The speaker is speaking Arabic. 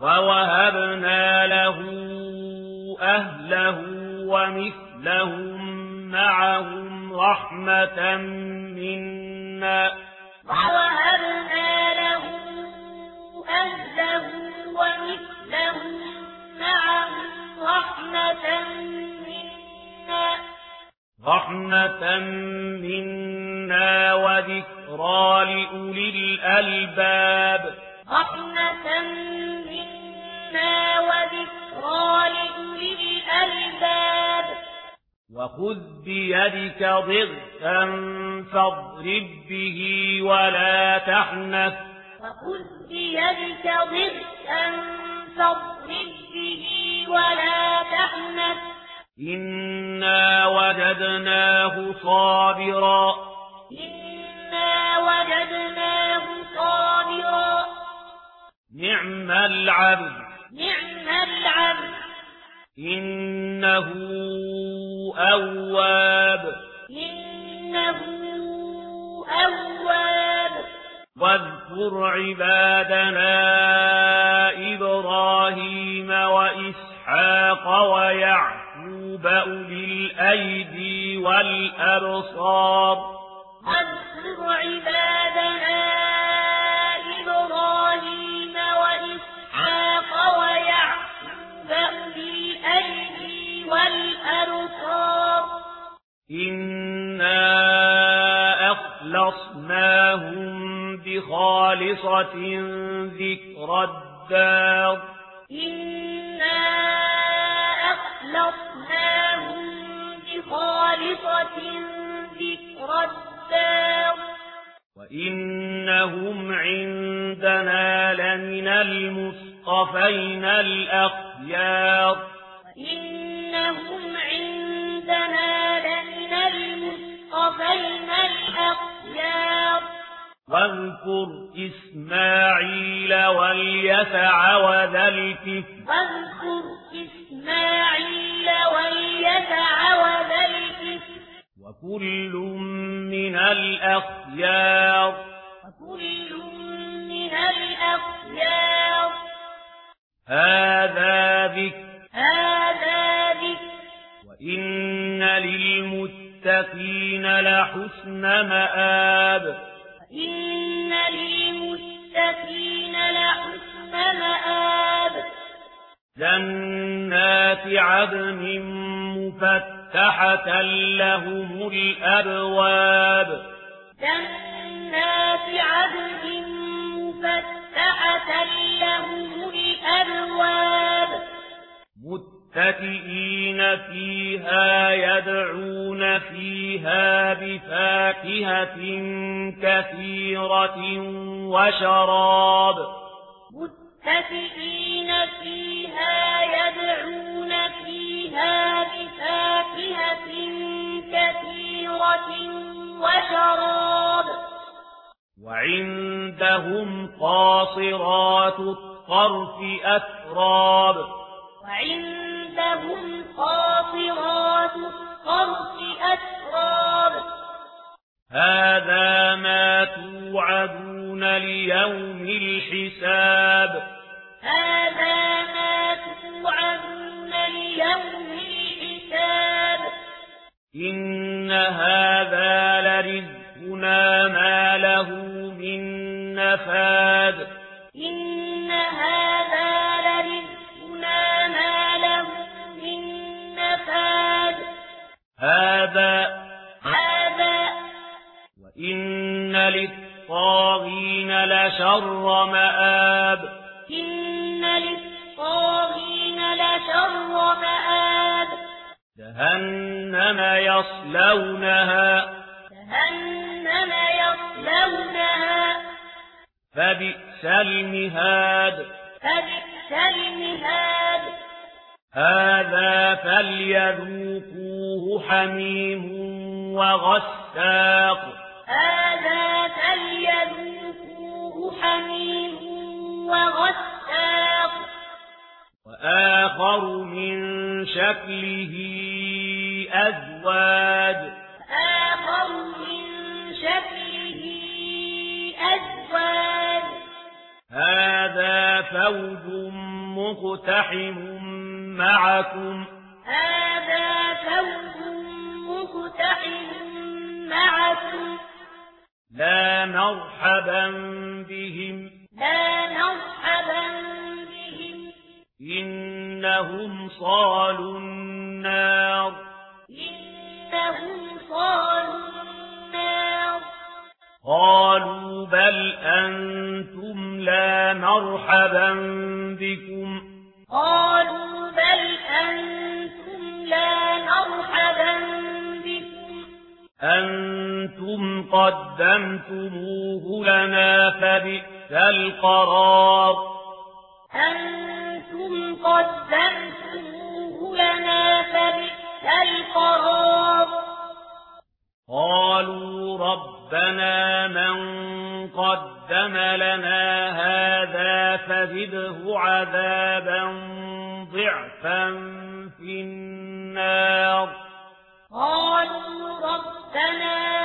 وَوَهَبْنَا لَهُ أَهْلَهُ وَمِثْلَهُمْ مَعَهُمْ رَحْمَةً مِنَّا وَوَهَبْنَا لَهُ أَهْلَهُ وَمِثْلَهُمْ مَعَهُمْ رَحْمَةً مِنَّا رَحْمَةً مِنَّا وَذِكْرَى لِأُولِي الْأَلْبَابِ رحمة منا وذكرى الألباب. وخذ بيدك ضغطا فاضرب به ولا تحنث. وخذ بيدك ضغطا فاضرب به ولا تحنث. إنا وجدناه صابرا نعم العبد. نعم العبد. إنه أواب. إنه أواب. واذكر عبادنا إبراهيم وإسحاق ويعقوب أولي الأيدي والأبصار. واذكر عبادنا إنا أخلصناهم بخالصة ذكر الدار إنا أخلصناهم بخالصة ذكر الدار وإنهم عندنا لمن المصطفين الأخيار إِنَّهُمْ عندنا بين الأخيار. واذكر إسماعيل واليسع وذا الكفر واذكر إسماعيل واليسع وذا الكفر وكل من الأخيار. وكل من الأخيار. هذا ذكر. هذا ذكر. وإن لل للمتقين لحسن مآب. إن للمتقين لحسن مآب. جنات عدن مفتحة لهم الأبواب. جنات عدن مفتحة متكئين فيها يدعون فيها بفاكهة كثيرة وشراب. متكئين فيها يدعون فيها بفاكهة كثيرة وشراب. وعندهم قاصرات الطرف أتراب. لهم قاطرات الطرف أتراب. هذا ما توعدون ليوم الحساب. هذا ما توعدون ليوم الحساب. إن هذا لرزقنا ما له من نفاد. إن للطاغين لشر مآب إن للطاغين لشر مآب جهنم يصلونها جهنم يصلونها فبئس المهاد فبئس المهاد هذا فليذوقوه حميم وغساق هذا فليذوقوه حميم وغساق. وآخر من شكله أزواج. آخر من شكله أزواج. هذا فوج مقتحم معكم. هذا فوج لا مرحبا بهم. لا مرحبا بهم. إنهم صالوا النار. إنهم صالوا النار. قالوا بل أنتم لا مرحبا بكم. قالوا قدمتموه لنا فبئس القرار. أنتم قدمتموه لنا فبئس القرار. قالوا ربنا من قدم لنا هذا فزده عذابا ضعفا في النار. قالوا ربنا